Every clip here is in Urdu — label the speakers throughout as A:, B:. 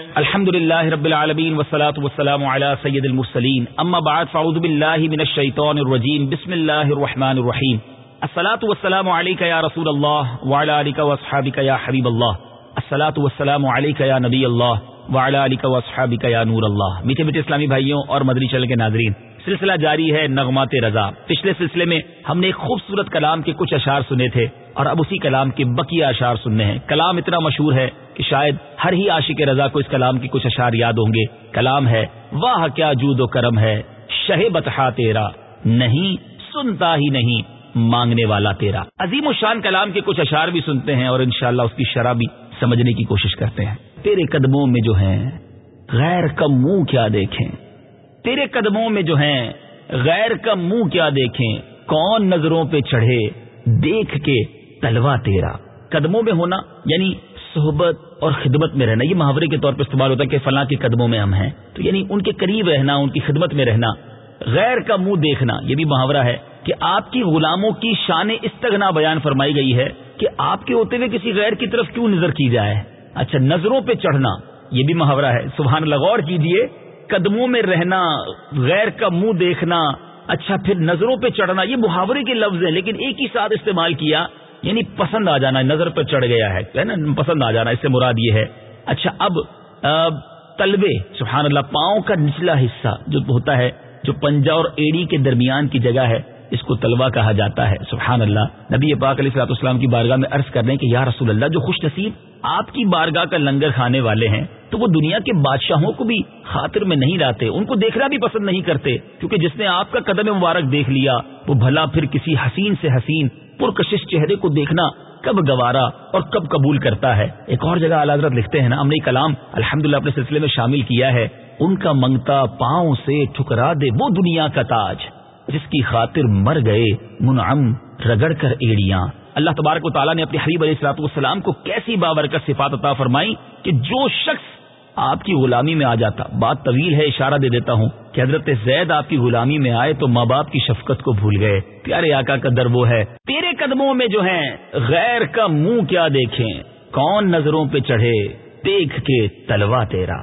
A: الحمد لله رب العالمين والصلاة والسلام على سيد المرسلين أما بعد فأعوذ بالله من الشيطان الرجيم بسم الله الرحمن الرحيم الصلاة والسلام عليك يا رسول الله وعلى آلك واصحابك يا حبيب الله الصلاة والسلام عليك يا نبي الله وعلى آلك واصحابك يا نور الله میٹھے میٹھے اسلامی بھائیوں اور مدری چل کے ناظرین، سلسلہ جاری ہے نغمات رضا. پچھلے سلسلے میں ہم نے خوبصورت کلام کے کچھ اشعار سنے تھے اور اب اسی کلام کے بقیہ اشعار سننے ہیں. کلام اتنا مشہور ہے کہ شاید ہر ہی عاشق رضا کو اس کلام کی کچھ اشعار یاد ہوں گے۔ کلام ہے، واہ کیا جود و کرم ہے، شہ بتہا تیرا، نہیں سنتا ہی نہیں مانگنے والا تیرا۔ عظیم و شان کلام کے کچھ اشعار بھی سنتے ہیں اور انشاءاللہ اس کی شرح بھی سمجھنے کی کوشش کرتے ہیں۔ تیرے قدموں میں جو ہیں، غیر کا منہ کیا دیکھیں۔ تیرے قدموں میں جو ہیں، غیر کا منہ کیا دیکھیں۔ کون نظروں پہ چڑھے، دیکھ کے تلوا تیرا۔ قدموں میں ہونا یعنی صحبت اور خدمت میں رہنا، یہ محاورے کے طور پر استعمال ہوتا ہے کہ فلاں کے قدموں میں ہم ہیں۔ تو یعنی ان کے قریب رہنا، ان کی خدمت میں رہنا، غیر کا منہ دیکھنا، یہ بھی محاورہ ہے کہ آپ کی غلاموں کی شان استغنا بیان فرمائی گئی ہے کہ آپ کے ہوتے ہوئے کسی غیر کی طرف کیوں نظر کی جائے؟ اچھا نظروں پہ چڑھنا، یہ بھی محاورہ ہے۔ سبحان اللہ غور کیجیے، قدموں میں رہنا، غیر کا منہ دیکھنا اچھا پھر نظروں پہ چڑھنا، یہ محاورے کے لفظ ہیں، لیکن ایک ہی ساتھ استعمال کیا یعنی پسند آ جانا، نظر پہ چڑھ گیا ہے نا؟ پسند آ جانا، اس سے مراد یہ ہے۔ اچھا اب تلبے سبحان اللہ، پاؤں کا نچلا حصہ جو ہوتا ہے، جو پنجا اور ایڑی کے درمیان کی جگہ ہے، اس کو تلوا کہا جاتا ہے، سبحان اللہ۔ نبی پاک علیہ السلاط السلام کی بارگاہ میں عرض کر رہے ہیں کہ یا رسول اللہ، جو خوش نصیب آپ کی بارگاہ کا لنگر کھانے والے ہیں، تو وہ دنیا کے بادشاہوں کو بھی خاطر میں نہیں لاتے، ان کو دیکھنا بھی پسند نہیں کرتے، کیونکہ جس نے آپ کا قدم مبارک دیکھ لیا، وہ بھلا پھر کسی حسین سے حسین، پرکشش چہرے کو دیکھنا کب گوارا اور کب قبول کرتا ہے۔ ایک اور جگہ حضرت لکھتے ہیں نا ہم نے کلام الحمد اپنے سلسلے میں شامل کیا ہے، ان کا منگتا پاؤں سے ٹھکرا دے وہ دنیا کا تاج، جس کی خاطر مر گئے منعم رگڑ کر ایڑیاں۔ اللہ تبارک و تعالیٰ نے اپنے حریب علیہ السلاط والسلام کو کیسی بابرکت صفات عطا فرمائی کہ جو شخص آپ کی غلامی میں آ جاتا، بات طویل ہے، اشارہ دے دیتا ہوں کہ حضرت زید آپ کی غلامی میں آئے تو ماں باپ کی شفقت کو بھول گئے۔ پیارے آقا کا در وہ ہے۔ تیرے قدموں میں جو ہیں، غیر کا منہ کیا دیکھیں؟ کون نظروں پہ چڑھے؟ دیکھ کے تلوا تیرا۔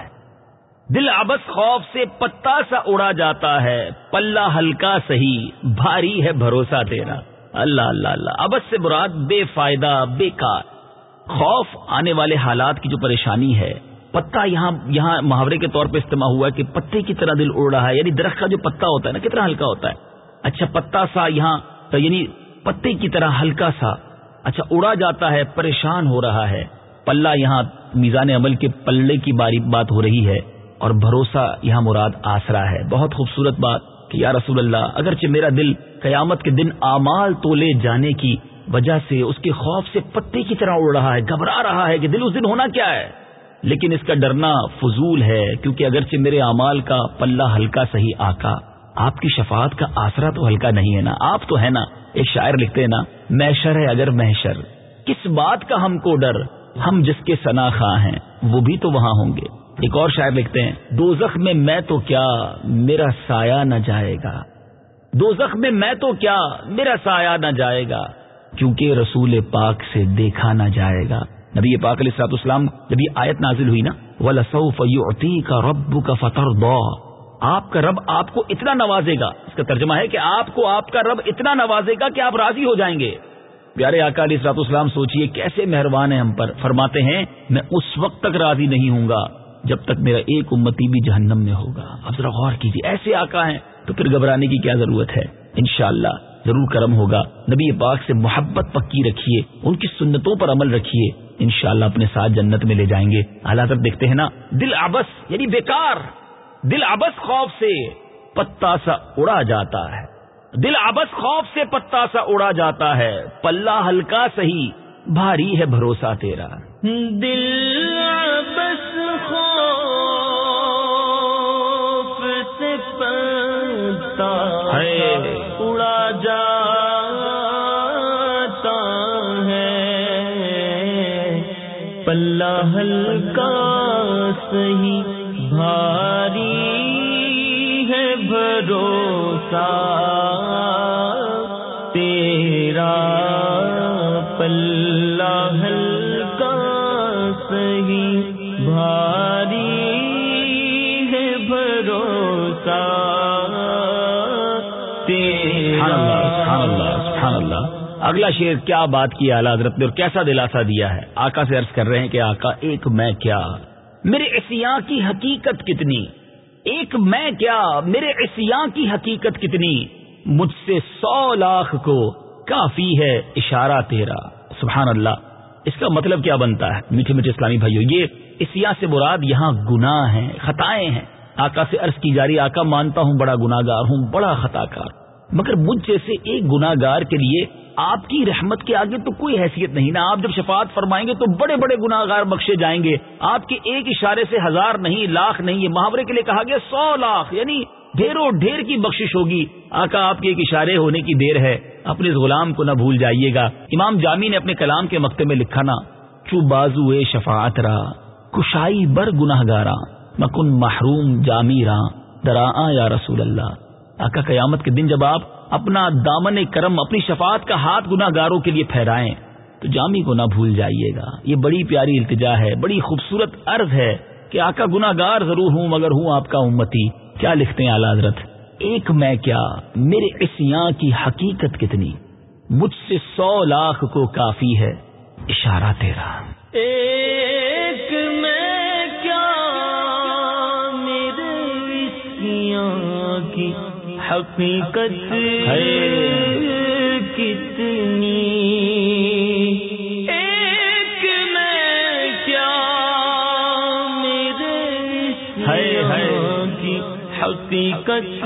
A: دل ابس خوف سے پتا سا اڑا جاتا ہے، پلہ ہلکا سہی، بھاری ہے بھروسہ تیرا۔ اللہ اللہ اللہ۔ ابس سے براد بے فائدہ، بے کار۔ خوف آنے والے حالات کی جو پریشانی ہے، پتا یہاں یہاں محاورے کے طور پہ استعمال ہوا ہے کہ پتے کی طرح دل اڑ رہا ہے یعنی درخت کا جو پتا ہوتا ہے نا، کتنا ہلکا ہوتا ہے۔ اچھا پتا سا یہاں یعنی پتے کی طرح ہلکا سا۔ اچھا اڑا جاتا ہے، پریشان ہو رہا ہے۔ پلہ یہاں میزان عمل کے پلے کی باری بات ہو رہی ہے۔ اور بھروسہ یہاں مراد آسرا ہے۔ بہت خوبصورت بات کہ یا رسول اللہ، اگرچہ میرا دل قیامت کے دن اعمال تو لے جانے کی وجہ سے اس کے خوف سے پتے کی طرح اڑ رہا ہے، گھبرا رہا ہے کہ دل اس دن ہونا کیا ہے؟ لیکن اس کا ڈرنا فضول ہے، کیونکہ اگرچہ میرے اعمال کا پلہ ہلکا صحیح آکا آپ کی شفاعت کا آسرا تو ہلکا نہیں ہے نا؟ آپ تو ہے نا، ایک شاعر لکھتے ہیں نا، محشر ہے اگر محشر، کس بات کا ہم کو ڈر؟ ہم جس کے سنا خواہ ہیں، وہ بھی تو وہاں ہوں گے۔ ایک اور شاعر لکھتے ہیں، دوزخ میں میں تو کیا میرا سایہ نہ جائے گا؟ دوزخ میں میں تو کیا میرا سایہ نہ جائے گا؟ کیونکہ رسول پاک سے دیکھا نہ جائے گا۔ نبی پاک علیہ سات اسلام جب یہ آیت نازل ہوئی نا وہ لسوف کا رب کا فتح آپ کا رب آپ کو اتنا نوازے گا۔ اس کا ترجمہ ہے کہ آپ کو آپ کا رب اتنا نوازے گا کہ آپ راضی ہو جائیں گے۔ پیارے آقا علیہ سرات اسلام سوچئے کیسے مہربان ہیں ہم پر۔ فرماتے ہیں، میں اس وقت تک راضی نہیں ہوں گا۔ جب تک میرا ایک امتی بھی جہنم میں ہوگا۔ اب ذرا غور کیجیے، ایسے آقا ہیں تو پھر گھبرانے کی کیا ضرورت ہے؟ انشاءاللہ ضرور کرم ہوگا۔ نبی پاک سے محبت پکی رکھیے، ان کی سنتوں پر عمل رکھیے۔ انشاءاللہ اپنے ساتھ جنت میں لے جائیں گے۔ حالات دیکھتے ہیں نا، دل آبس یعنی بیکار۔ دل آبس خوف سے پتا سا اڑا جاتا ہے۔ دل آبس خوف سے پتا سا اڑا جاتا ہے۔ پلہ ہلکا سہی، بھاری ہے بھروسہ تیرا۔
B: دل بس سے پتا اڑا جاتا ہے۔ پلہ ہلکا صحیح بھاری ہے بھروسہ۔ تیرا پلہ
A: اگلا شیر کیا بات کی اعلیٰ حضرت نے اور کیسا دلاسا دیا ہے؟ آقا سے عرض کر رہے ہیں کہ آقا، ایک میں کیا؟ میرے اسیاں کی حقیقت کتنی؟ ایک میں کیا؟ میرے اسیاں کی حقیقت کتنی؟ مجھ سے سو لاکھ کو کافی ہے اشارہ تیرا۔ سبحان اللہ۔ اس کا مطلب کیا بنتا ہے؟ میٹھے میٹھے اسلامی بھائیو، یہ اسیا سے مراد یہاں گناہ ہیں، خطائیں ہیں۔ آقا سے عرض کی جاری آقا مانتا ہوں بڑا گناگار ہوں، بڑا خطا کار۔ مگر مجھ جیسے ایک گناگار کے لیے آپ کی رحمت کے آگے تو کوئی حیثیت نہیں نا آپ جب شفاعت فرمائیں گے تو بڑے بڑے گناگار بخشے جائیں گے۔ آپ کے ایک اشارے سے ہزار نہیں، لاکھ نہیں، یہ محاورے کے لیے کہا گیا، سو لاکھ یعنی ڈھیروں ڈھیر کی بخشش ہوگی۔ آقا، آپ کے ایک اشارے ہونے کی دیر ہے۔ اپنے اس غلام کو نہ بھول جائیے گا۔ امام جامی نے اپنے کلام کے مکتے میں لکھا نا، چو بازو شفاعت را، کشائی بر گناہ گارا مکن محروم جامی را درا یا رسول اللہ۔ آقا قیامت کے دن جب آپ اپنا دامن کرم، اپنی شفاعت کا ہاتھ گناہ گاروں کے لیے پھیرائیں، تو جامی کو نہ بھول جائیے گا۔ یہ بڑی پیاری التجا ہے، بڑی خوبصورت عرض ہے کہ آقا گناہ گار ضرور ہوں، مگر ہوں آپ کا امتی۔ کیا لکھتے ہیں اعلی حضرت؟ ایک میں کیا؟ میرے اسیاں کی حقیقت کتنی؟ مجھ سے سو لاکھ کو کافی ہے اشارہ تیرا۔
B: ایک میں کیا؟ میرے کی حقیقت کتنی؟ کچھ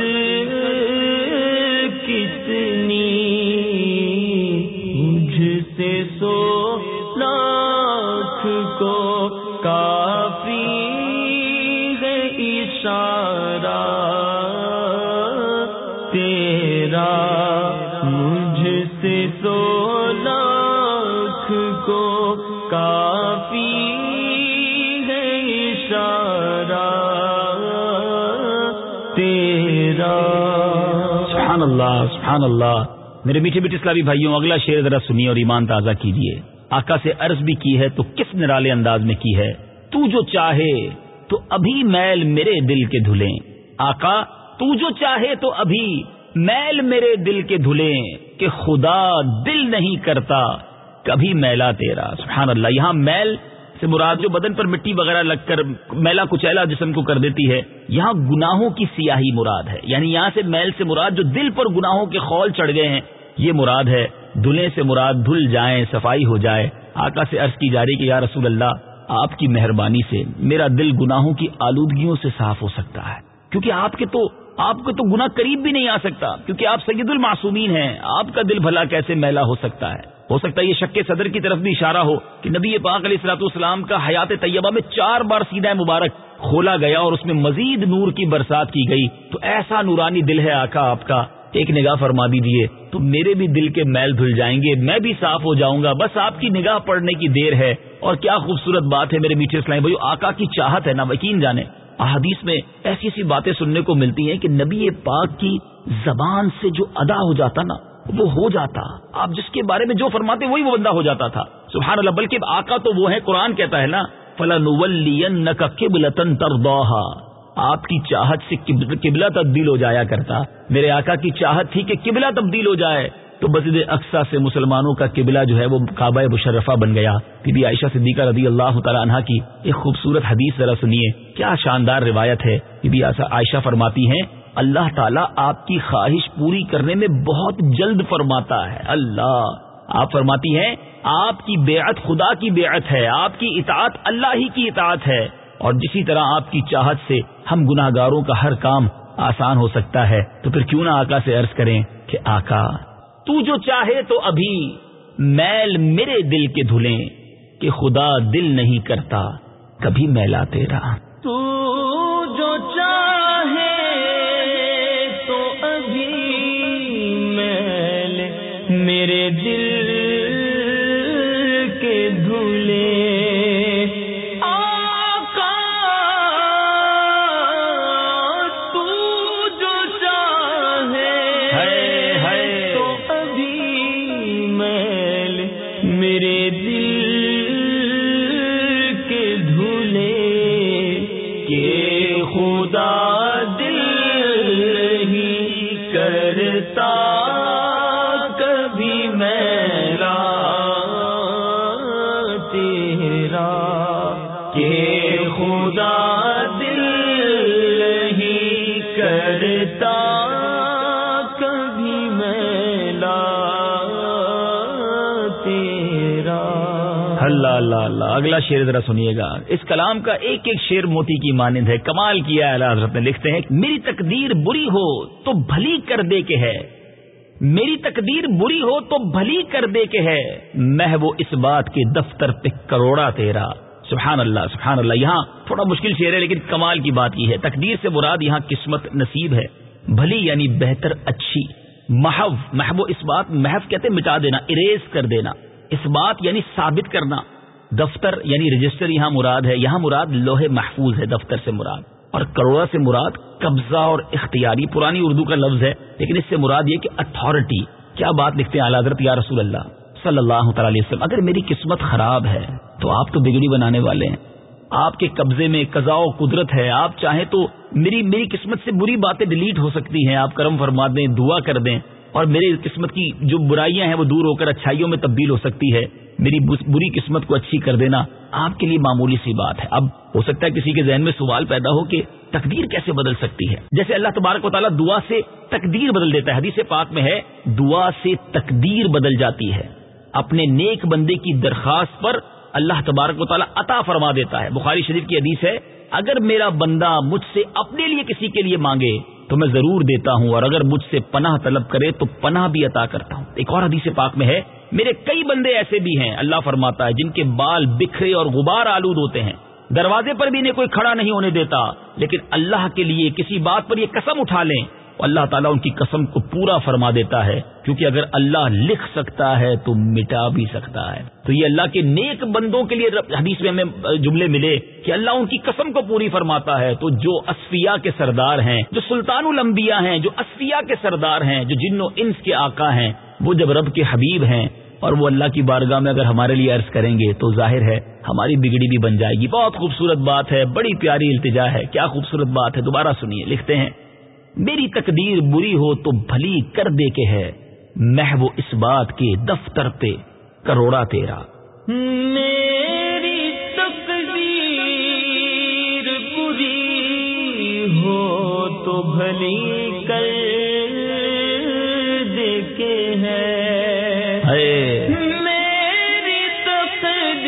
A: سبحان اللہ سبحان اللہ میرے میٹھے میٹھے اسلامی بھائیوں، اگلا شعر ذرا سنیے اور ایمان تازہ کیجیے۔ آقا سے عرض بھی کی ہے، تو کس نرالے انداز میں کی ہے؟ تو جو چاہے، تو ابھی میل میرے دل کے دھلیں۔ آقا، تو جو چاہے، تو ابھی میل میرے دل کے دھلے کہ خدا دل نہیں کرتا کبھی میلا تیرا۔ سبحان اللہ یہاں میل سے مراد جو بدن پر مٹی وغیرہ لگ کر میلا کچیلا جسم کو کر دیتی ہے، یہاں گناہوں کی سیاہی مراد ہے۔ یعنی یہاں سے میل سے مراد جو دل پر گناہوں کے خول چڑھ گئے ہیں، یہ مراد ہے دلے سے مراد دھل جائیں، صفائی ہو جائے۔ آقا سے عرض کی جا رہی کہ یا رسول اللہ، آپ کی مہربانی سے میرا دل گناہوں کی آلودگیوں سے صاف ہو سکتا ہے۔ کیونکہ آپ کے تو، آپ کو تو گنا قریب بھی نہیں آ سکتا، کیونکہ آپ سید المعصومین ہیں۔ آپ کا دل بھلا کیسے میلا ہو سکتا ہے؟ ہو سکتا ہے یہ شک صدر کی طرف بھی اشارہ ہو کہ نبی پاک علیہ السلاط والسلام کا حیات طیبہ میں چار بار سیدھا مبارک کھولا گیا اور اس میں مزید نور کی برسات کی گئی۔ تو ایسا نورانی دل ہے آقا آپ کا۔ ایک نگاہ فرما دیجیے تو میرے بھی دل کے میل دھل جائیں گے۔ میں بھی صاف ہو جاؤں گا۔ بس آپ کی نگاہ پڑنے کی دیر ہے۔ اور کیا خوبصورت بات ہے میرے میٹھے اسلام بھائی آقا کی چاہت ہے نا وکین جانے۔ احادیث میں ایسی ایسی باتیں سننے کو ملتی ہیں کہ نبی پاک کی زبان سے جو ادا ہو جاتا نا وہ ہو جاتا۔ آپ جس کے بارے میں جو فرماتے وہی وہ بندہ ہو جاتا تھا۔ سبحان اللہ، بلکہ آقا تو وہ ہے قرآن کہتا ہے نا فلا قبلتن تردوہا آپ کی چاہت سے قبلہ تبدیل ہو جایا کرتا۔ میرے آقا کی چاہت تھی کہ قبلہ تبدیل ہو جائے۔ تو مسجد اقسا سے مسلمانوں کا قبلہ جو ہے وہ کعبہ مشرفہ بن گیا۔ بی بی عائشہ صدیقہ رضی اللہ تعالیٰ عنہ کی ایک خوبصورت حدیث ذرا سنیے۔ کیا شاندار روایت ہے۔ بی بی عائشہ فرماتی ہیں اللہ تعالیٰ آپ کی خواہش پوری کرنے میں بہت جلد فرماتا ہے۔ اللہ، آپ فرماتی ہیں، آپ کی بیعت خدا کی بیعت ہے، آپ کی اطاعت اللہ ہی کی اطاعت ہے۔ اور جسی طرح آپ کی چاہت سے ہم گناہ گاروں کا ہر کام آسان ہو سکتا ہے، تو پھر کیوں نہ آقا سے عرض کریں کہ آقا، تو جو چاہے تو ابھی میل میرے دل کے دھلیں، کہ خدا دل نہیں کرتا، کبھی میلا تیرا
B: تو میرے دل
A: اللہ اللہ اگلا شیر ذرا سنیے گا۔ اس کلام کا ایک ایک شیر موتی کی مانند ہے۔ کمال کیا ہے حضرت نے لکھتے ہیں، میری تقدیر بری ہو تو بھلی کر دے کے ہے۔ میری تقدیر بری ہو تو بھلی کر دے کے ہے۔ میں وہ اس بات کے دفتر پہ کروڑا تیرا۔ سبحان اللہ سبحان اللہ۔ یہاں تھوڑا مشکل شیر ہے، لیکن کمال کی بات یہ ہے۔ تقدیر سے مراد یہاں قسمت نصیب ہے۔ بھلی یعنی بہتر، اچھی۔ محو محو اس بات محف کہتے مٹا دینا اریز کر دینا۔ اس بات یعنی ثابت کرنا۔ دفتر یعنی رجسٹر یہاں مراد ہے۔ یہاں مراد لوہے محفوظ ہے، دفتر سے مراد۔ اور کروڑا سے مراد قبضہ اور اختیاری۔ پرانی اردو کا لفظ ہے، لیکن اس سے مراد یہ کہ اتھارٹی کیا بات لکھتے ہیں حضرت یا رسول اللہ صلی اللہ تعالی وسلم؟ اگر میری قسمت خراب ہے تو آپ تو بگڑی بنانے والے ہیں۔ آپ کے قبضے میں قضاء و قدرت ہے۔ آپ چاہیں تو میری میری قسمت سے بری باتیں ڈیلیٹ ہو سکتی ہیں۔ آپ کرم فرما دیں، دعا کر دیں۔ اور میری قسمت کی جو برائیاں ہیں وہ دور ہو کر اچھائیوں میں تبدیل ہو سکتی ہے۔ میری بری قسمت کو اچھی کر دینا آپ کے لیے معمولی سی بات ہے۔ اب ہو سکتا ہے کسی کے ذہن میں سوال پیدا ہو کہ تقدیر کیسے بدل سکتی ہے؟ جیسے اللہ تبارک و تعالیٰ دعا سے تقدیر بدل دیتا ہے۔ حدیث پاک میں ہے، دعا سے تقدیر بدل جاتی ہے۔ اپنے نیک بندے کی درخواست پر اللہ تبارک و تعالیٰ عطا فرما دیتا ہے۔ بخاری شریف کی حدیث ہے، اگر میرا بندہ مجھ سے اپنے لیے کسی کے لیے مانگے تو میں ضرور دیتا ہوں، اور اگر مجھ سے پناہ طلب کرے تو پناہ بھی عطا کرتا ہوں۔ ایک اور حدیث پاک میں ہے، میرے کئی بندے ایسے بھی ہیں، اللہ فرماتا ہے، جن کے بال بکھرے اور غبار آلود ہوتے ہیں۔ دروازے پر بھی انہیں کوئی کھڑا نہیں ہونے دیتا، لیکن اللہ کے لیے کسی بات پر یہ قسم اٹھا لیں۔ اللہ تعالیٰ ان کی قسم کو پورا فرما دیتا ہے، کیونکہ اگر اللہ لکھ سکتا ہے تو مٹا بھی سکتا ہے۔ تو یہ اللہ کے نیک بندوں کے لیے حدیث میں ہمیں جملے ملے کہ اللہ ان کی قسم کو پوری فرماتا ہے۔ تو جو اسفیا کے سردار ہیں، جو سلطان الانبیاء ہیں، جو اسفیا کے سردار ہیں، جو جن و انس کے آقا ہیں، وہ جب رب کے حبیب ہیں اور وہ اللہ کی بارگاہ میں اگر ہمارے لیے عرض کریں گے تو ظاہر ہے ہماری بگڑی بھی بن جائے گی۔ بہت خوبصورت بات ہے، بڑی پیاری التجا ہے۔ کیا خوبصورت بات ہے، دوبارہ سنیے، لکھتے ہیں۔ میری تقدیر بری ہو تو بھلی کر دے کے ہے میں وہ اس بات کے دفتر پہ کروڑا تیرا۔
B: میری تقدیر بری ہو تو بھلی کر دے کے ہے۔ میری تقدیر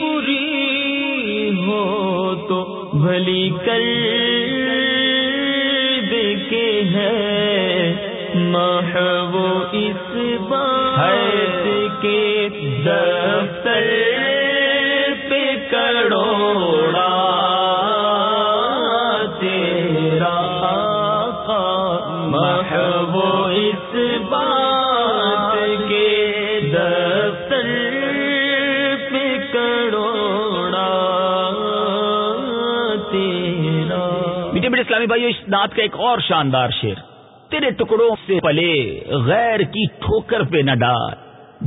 B: بری ہو تو بھلی کر بات کے دفتر پہ کروڑا تیرا آقا محو اس بات کے دفتر پہ کروڑا تیرا
A: میٹھے میٹھے اسلامی بھائی اس نعت کا ایک اور شاندار شعر۔ ٹکڑوں سے پلے، غیر کی ٹھوکر پہ نہ ڈال۔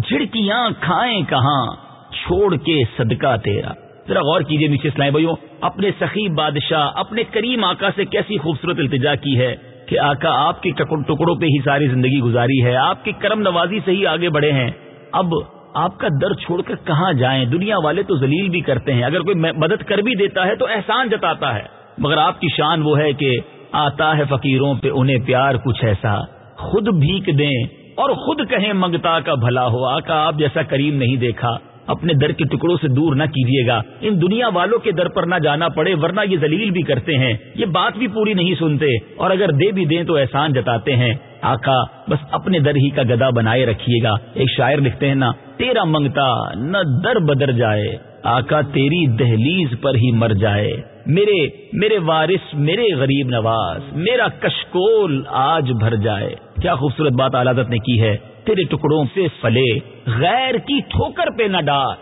A: جھڑکیاں کھائیں کہاں؟ چھوڑ کے صدقہ تیرا۔ ذرا غور کیجیے نیچے اسلام بھائیوں، اپنے سخی بادشاہ، اپنے کریم آقا سے کیسی خوبصورت التجا کی ہے کہ کہ آقا آپ کے ٹکڑوں پہ ہی ساری زندگی گزاری ہے، آپ کی کرم نوازی سے ہی آگے بڑھے ہیں۔ اب آپ کا در چھوڑ کر کہاں جائیں؟ دنیا والے تو ذلیل بھی کرتے ہیں۔ اگر کوئی مدد کر بھی دیتا ہے تو احسان جتاتا ہے۔ مگر آپ کی شان وہ ہے کہ آتا ہے فقیروں پہ انہیں پیار کچھ ایسا۔ خود بھیک دیں اور خود کہیں منگتا کا بھلا ہو۔ آقا، آپ جیسا کریم نہیں دیکھا۔ اپنے در کے ٹکڑوں سے دور نہ کیجیے گا۔ ان دنیا والوں کے در پر نہ جانا پڑے، ورنہ یہ ذلیل بھی کرتے ہیں۔ یہ بات بھی پوری نہیں سنتے۔ اور اگر دے بھی دیں تو احسان جتاتے ہیں۔ آقا، بس اپنے در ہی کا گدا بنائے رکھیے گا۔ ایک شاعر لکھتے ہیں نا تیرا منگتا، نہ در بدر جائے۔ آقا، تیری دہلیز پر ہی مر جائے۔ میرے میرے وارث، میرے غریب نواز، میرا کشکول آج بھر جائے۔ کیا خوبصورت بات عالت نے کی ہے۔ تیرے ٹکڑوں سے فلے، غیر کی ٹھوکر پہ نہ ڈال۔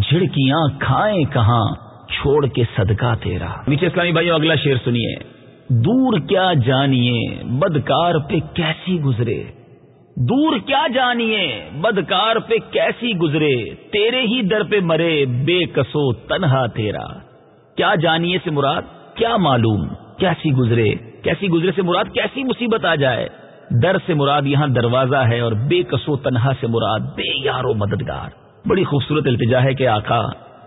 A: جھڑکیاں کھائیں کہاں؟ چھوڑ کے صدقہ تیرا۔ نیچے اسلامی بھائی اگلا شیر سنیے۔ دور کیا جانیے، بدکار پہ کیسی گزرے۔ دور کیا جانیے، بدکار پہ کیسی گزرے۔ تیرے ہی در پہ مرے، بے کسو تنہا تیرا۔ کیا جانیے سے مراد؟ کیا معلوم؟ کیسی گزرے؟ کیسی گزرے سے مراد؟ کیسی مصیبت آ جائے؟ در سے مراد یہاں دروازہ ہے اور بے کسو تنہا سے مراد بے یارو مددگار۔ بڑی خوبصورت التجا ہے کہ آقا،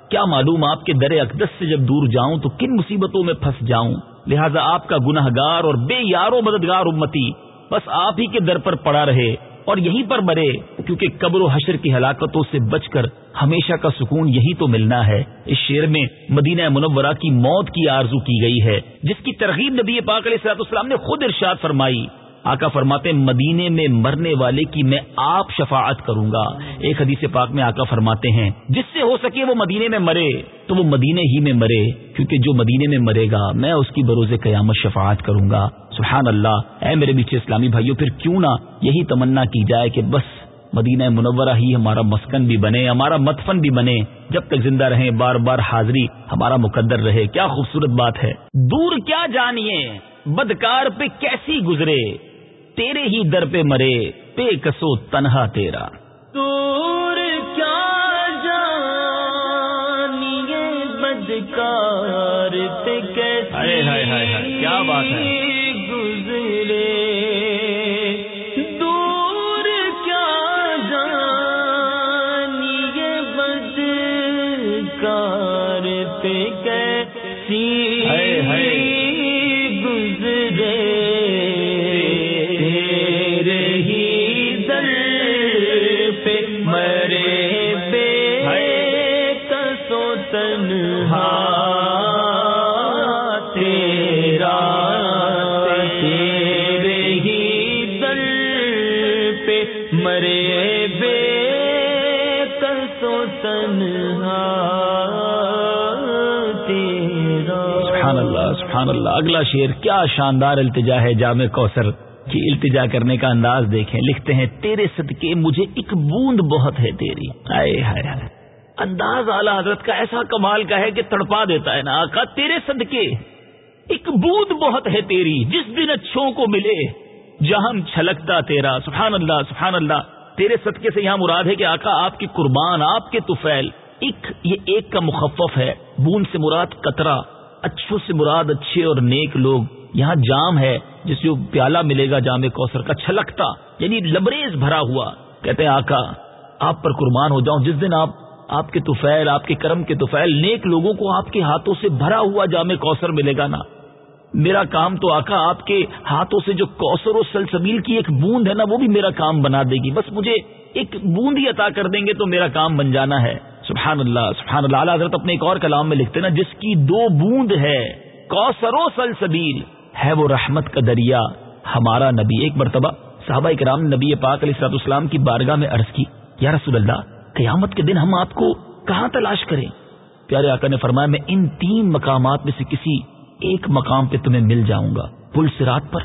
A: کیا معلوم آپ کے در اقدس سے جب دور جاؤں تو کن مصیبتوں میں پھنس جاؤں؟ لہذا آپ کا گناہ گار اور بے یارو مددگار امتی، بس آپ ہی کے در پر پڑا رہے۔ اور یہیں پر مرے، کیونکہ قبر و حشر کی ہلاکتوں سے بچ کر ہمیشہ کا سکون یہی تو ملنا ہے۔ اس شعر میں مدینہ منورہ کی موت کی آرزو کی گئی ہے، جس کی ترغیب نبی پاک علیہ السلام نے خود ارشاد فرمائی۔ آقا فرماتے مدینے میں مرنے والے کی میں آپ شفاعت کروں گا۔ ایک حدیث پاک میں آقا فرماتے ہیں، جس سے ہو سکے وہ مدینے میں مرے، تو وہ مدینے ہی میں مرے، کیونکہ جو مدینے میں مرے گا، میں اس کی بروز قیامت شفاعت کروں گا۔ سبحان اللہ اے میرے بیچے اسلامی بھائیوں پھر کیوں نہ یہی تمنا کی جائے کہ بس مدینہ منورہ ہی ہمارا مسکن بھی بنے ہمارا متفن بھی بنے جب تک زندہ رہیں بار بار حاضری ہمارا مقدر رہے۔ کیا خوبصورت بات ہے۔ دور کیا جانیے بدکار پہ کیسی گزرے؟ تیرے ہی در پہ مرے پے کسو تنہا تیرا۔
B: دور کیا جانیے بدکار پہ کیسی
A: کیا بات ہے۔ سبحان اللہ، اگلا شیر کیا شاندار التجا ہے جامع کوثر۔ کی التجا کرنے کا انداز دیکھیں، لکھتے ہیں، تیرے صدقے مجھے ایک بوند بہت ہے تیری۔ آئے ہائے ہائے۔ انداز اعلی حضرت کا ایسا کمال کا ہے کہ تڑپا دیتا ہے نا آقا، تیرے صدقے ایک بوند بہت ہے تیری، جس دن اچھوں کو ملے جہاں چھلکتا تیرا۔ سبحان اللہ سبحان اللہ۔ تیرے صدقے سے یہاں مراد ہے کہ آقا، آپ کی قربان، آپ کے توفیل ایک، یہ ایک کا مخفف ہے۔ بوند سے مراد قطرہ۔ اچھوں سے مراد اچھے اور نیک لوگ یہاں جام ہے، جس کو پیالہ ملے گا جام کوثر کا چھلکتا یعنی لبریز بھرا ہوا۔ کہتے ہیں، آقا، آپ پر قربان ہو جاؤں۔ جس دن آپ آپ کے توفیل، آپ کے کرم کے توفیل نیک لوگوں کو آپ کے ہاتھوں سے بھرا ہوا جامع کوثر ملے گا نا۔ میرا کام تو، آقا، آپ کے ہاتھوں سے جو کوثر و سلسبیل کی ایک بوند ہے نا، وہ بھی میرا کام بنا دے گی۔ بس مجھے ایک بوند ہی عطا کر دیں گے تو میرا کام بن جانا ہے۔ سبحان اللہ سبحان اللہ اعلیٰ حضرت اپنے ایک اور کلام میں لکھتے نا، جس کی دو بوند ہے، کوثر و سلسبیل، ہے وہ رحمت کا دریا، ہمارا نبی۔ ایک مرتبہ صحابہ اکرام نے نبی پاک علیہ السلط اسلام کی بارگاہ میں عرض کی، یا رسول اللہ، قیامت کے دن ہم آپ کو کہاں تلاش کریں؟ پیارے آقا نے فرمایا، میں ان تین مقامات میں سے کسی ایک مقام پہ تمہیں مل جاؤں گا، پل سرات پر،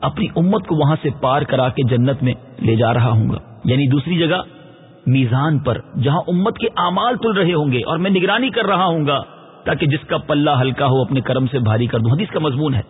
A: اپنی امت کو وہاں سے پار کرا کے جنت میں لے جا رہا ہوں گا۔ یعنی دوسری جگہ میزان پر جہاں امت کے اعمال تل رہے ہوں گے اور میں نگرانی کر رہا ہوں گا، تاکہ جس کا پلہ ہلکا ہو اپنے کرم سے بھاری کر دوں۔ حدیث کا مضمون ہے۔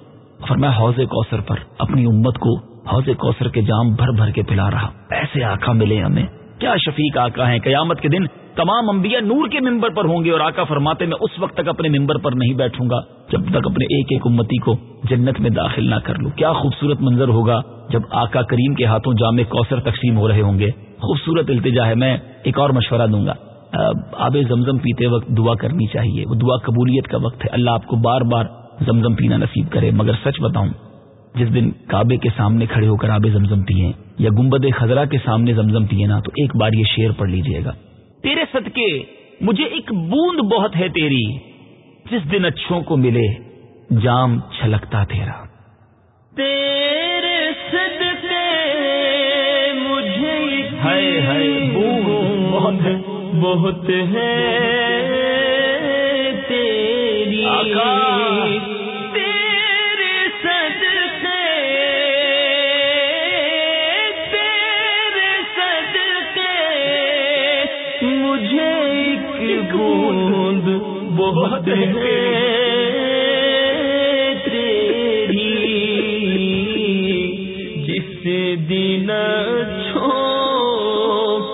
A: فرمایا، حوض کوثر پر اپنی امت کو حوض کوثر کے جام بھر بھر کے پلا رہا۔ ایسے آقا ملے ہمیں۔ کیا شفیق آقا ہیں؟ قیامت کے دن تمام انبیاء نور کے ممبر پر ہوں گے اور آقا فرماتے میں اس وقت تک اپنے ممبر پر نہیں بیٹھوں گا جب تک اپنے ایک ایک امتی کو جنت میں داخل نہ کر لوں۔ کیا خوبصورت منظر ہوگا جب آقا کریم کے ہاتھوں جامع کوثر تقسیم ہو رہے ہوں گے۔ خوبصورت التجا ہے، میں ایک اور مشورہ دوں گا۔ آب زمزم پیتے وقت دعا کرنی چاہیے۔ وہ دعا قبولیت کا وقت ہے۔ اللہ آپ کو بار بار زمزم پینا نصیب کرے۔ مگر سچ بتاؤں، جس دن کعبے کے سامنے کھڑے ہو کر آب زمزم پیئے یا گمبد خزرہ کے سامنے زمزم پیے نا، تو ایک بار یہ شیر پڑھ لیجیے گا۔ تیرے صدقے مجھے ایک بوند بہت ہے تیری جس دن اچھوں کو ملے جام چھلکتا تیرا۔
B: تیرے صدقے مجھے
A: بہت
B: بہت ہے تیری۔ بہت تیری، جس دن چھو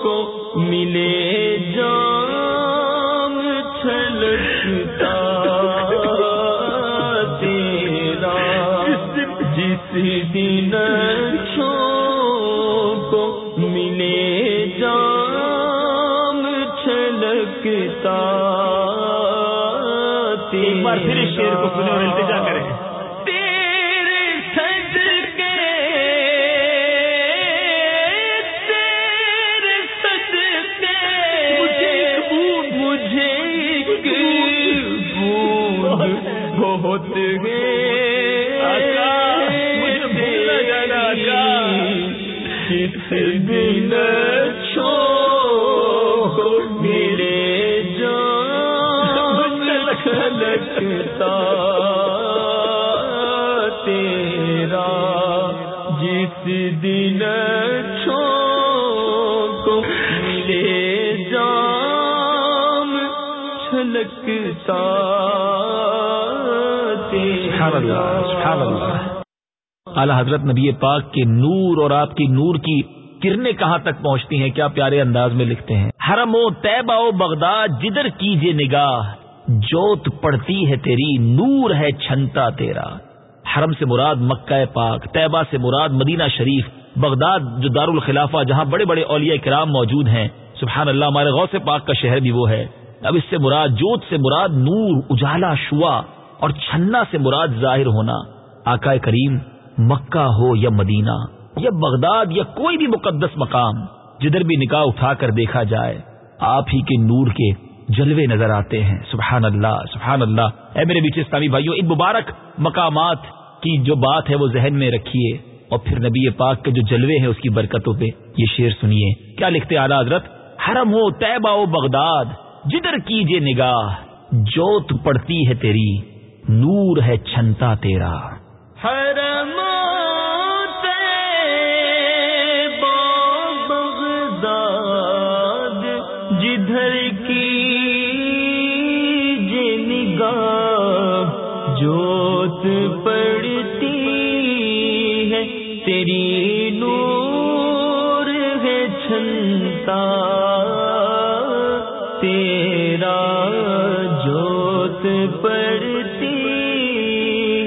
B: کو ملے جام چھلکتا تیرا۔ جس دن چھو کو ملے جام چھلکتا
A: ایک بار پھر اس شیر کو سنیں اور التجا کریں۔
B: چھلکتا
A: سبحان اللہ سبحان اللہ اعلی حضرت نبی پاک کے نور اور آپ کی نور کی کرنیں کہاں تک پہنچتی ہیں؟ کیا پیارے انداز میں لکھتے ہیں؟ حرم و طیبہ و بغداد جدھر کیجے نگاہ۔ جوت پڑتی ہے تیری، نور ہے چھنتا تیرا۔ حرم سے مراد مکہ پاک، طیبہ سے مراد مدینہ شریف، بغداد جو دار الخلافہ جہاں بڑے بڑے اولیاء کرام موجود ہیں۔ سبحان اللہ، ہمارے غوث پاک کا شہر بھی وہ ہے۔ اب اس سے مراد جوت سے مراد نور، اجالا شوا اور چھنا سے مراد ظاہر ہونا۔ آقا کریم مکہ ہو یا مدینہ، یا بغداد یا کوئی بھی مقدس مقام، جدھر بھی نکاح اٹھا کر دیکھا جائے، آپ ہی کے نور کے جلوے نظر آتے ہیں۔ سبحان اللہ سبحان اللہ۔ اے میرے بیچ اسلامی بھائیوں، ان مبارک مقامات کی جو بات ہے وہ ذہن میں رکھیے۔ اور پھر نبی پاک کے جو جلوے ہیں اس کی برکتوں پہ یہ شعر سنیے۔ کیا لکھتے اعلیٰ حضرت؟ حرم ہو، طیبہ ہو، بغداد۔ جدھر کیجے نگاہ، جوت پڑتی ہے تیری، نور ہے چھنتا تیرا۔
B: حرم بغداد، جدھر کی نگاہ، جوت پڑتی ہے تیری، نور ہے چھنتا تیرا جوت پڑتی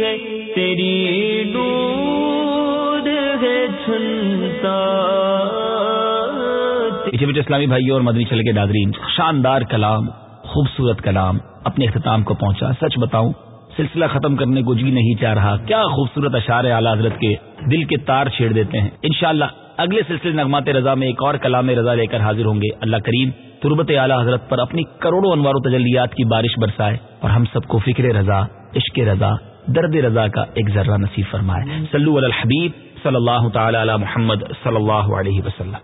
B: ہے، تیری نور ہے چھنتا۔
A: پیچھے پیچھے اسلامی بھائیوں اور مدنی چل کے ناظرین، شاندار کلام، خوبصورت کلام اپنے اختتام کو پہنچا۔ سچ بتاؤں، سلسلہ ختم کرنے کو جی نہیں چاہ رہا۔ کیا خوبصورت اشار اعلی حضرت کے دل کے تار چھیڑ دیتے ہیں۔ انشاءاللہ، اگلے سلسلے نغمات رضا میں ایک اور کلام رضا لے کر حاضر ہوں گے۔ اللہ کریم تربت اعلی حضرت پر اپنی کروڑوں انوار و تجلیات کی بارش برسائے اور ہم سب کو فکر رضا، عشق رضا، درد رضا کا ایک ذرہ نصیب فرمائے۔ سلو علی الحبیب صلی اللہ تعالی علی محمد صلی اللہ علیہ وسلم۔